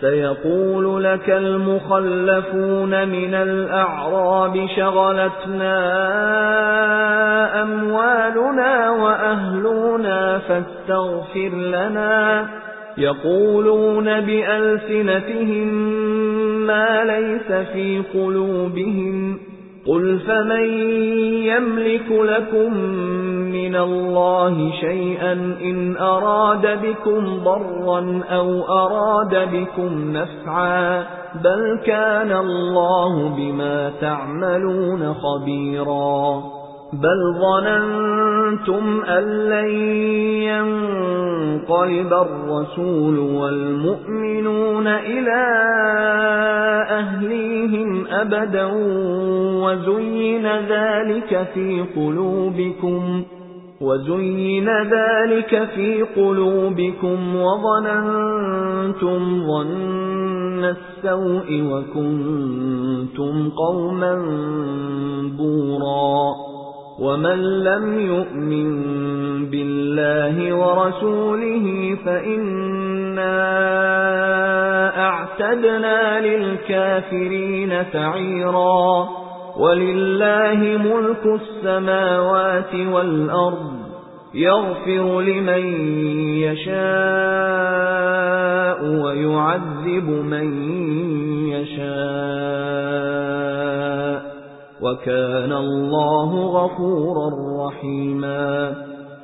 سيقول لك المخلفون من الأعراب شغلتنا أموالنا وأهلنا فاستغفر لنا. يقولون بألسنتهم ما ليس في قلوبهم. قُلْ فَمَن يَمْلِكُ لَكُم مِّنَ اللَّهِ شَيْئًا إِنْ أَرَادَ بِكُمْ ضَرًّا أَوْ أَرَادَ بِكُمْ نَفْعًا بَلْ كَانَ اللَّهُ بِمَا تَعْمَلُونَ خَبِيرًا. بَلْ ظَنَنتُمْ أَن لَّن يَنقَلِبَ الرَّسُولُ وَالْمُؤْمِنُونَ إِلَى أَهْلِيهِمْ أَبَدًا وَزُيِّنَ ذَلِكَ فِي قُلُوبِكُمْ. وَزُيِّنَ ذَلِكَ فِي قُلُوبِكُمْ وَظَنَنتُمْ ظَنَّ السَّوْءِ وَكُنتُمْ قَوْمًا بُورًا وَمَن لَّمْ يُؤْمِن بِاللَّهِ وَرَسُولِهِ فَإِنَّا أَعْتَدْنَا لِلْكَافِرِينَ سَعِيرًا وَلِلَّهِ مُلْكُ السَّمَاوَاتِ وَالْأَرْضِ يَغْفِرُ لِمَن يَشَاءُ وَيُعَذِّبُ مَن يَشَاءُ وَكَانَ اللَّهُ غَفُورًا رَّحِيمًا